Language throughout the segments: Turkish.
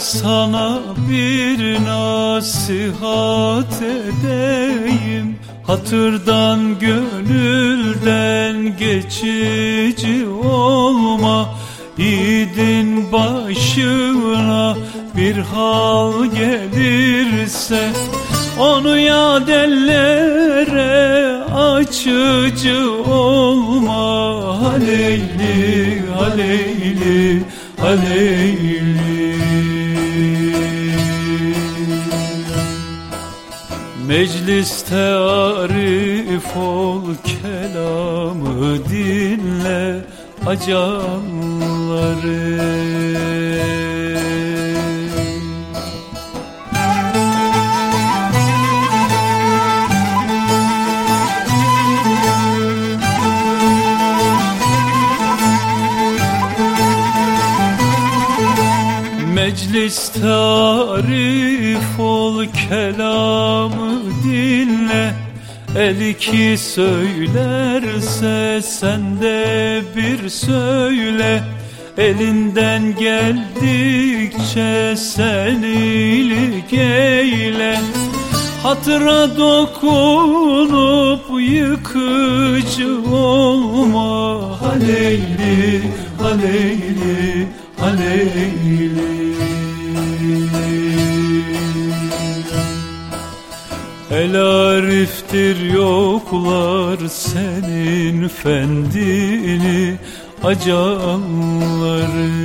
sana bir nasihat edeyim. Hatırdan gönülden geçici olma. Yiğidin başına bir hal gelirse Onu yad ellere açıcı olma. Haleyli, haleyli, haleyli Mecliste arif ol kelamı dinle acanları Meclis tarif ol kelamı dinle. El iki söylerse sen de bir söyle. Elinden geldikçe sen iyilik eyle. Hatıra dokunup yıkıcı olma Haleyli, haleyli, haleyli. El ariftir yoklar senin fendini acanları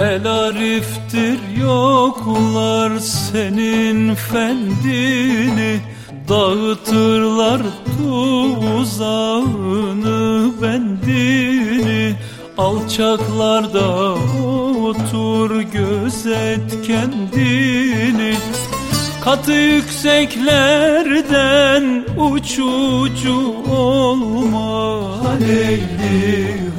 El ariftir yoklar senin fendini Dağıtırlar tuzağını bendini. Alçaklarda otur gözet kendini. Katı yükseklerden uçucu olma Haleyli,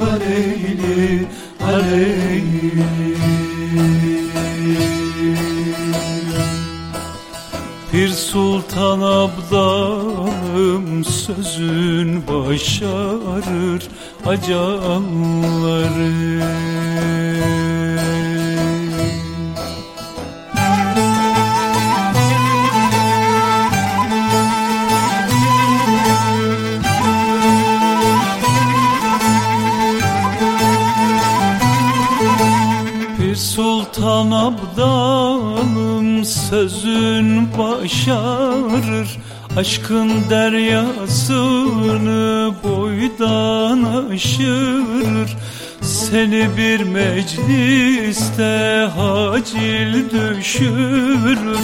Sultan abdalım sözün başarır acanları. Pir Sultan abdalım sözün başarır Aşkın deryasını boydan aşırır. Seni bir mecliste hacil düşürür.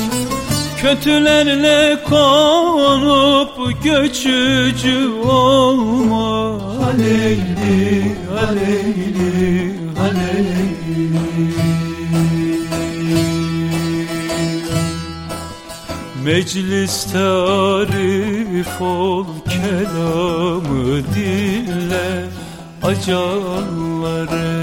Kötülerle konup göçücü olma. Aleyli, aleyli, Mecliste arif ol kelamı dinle acanları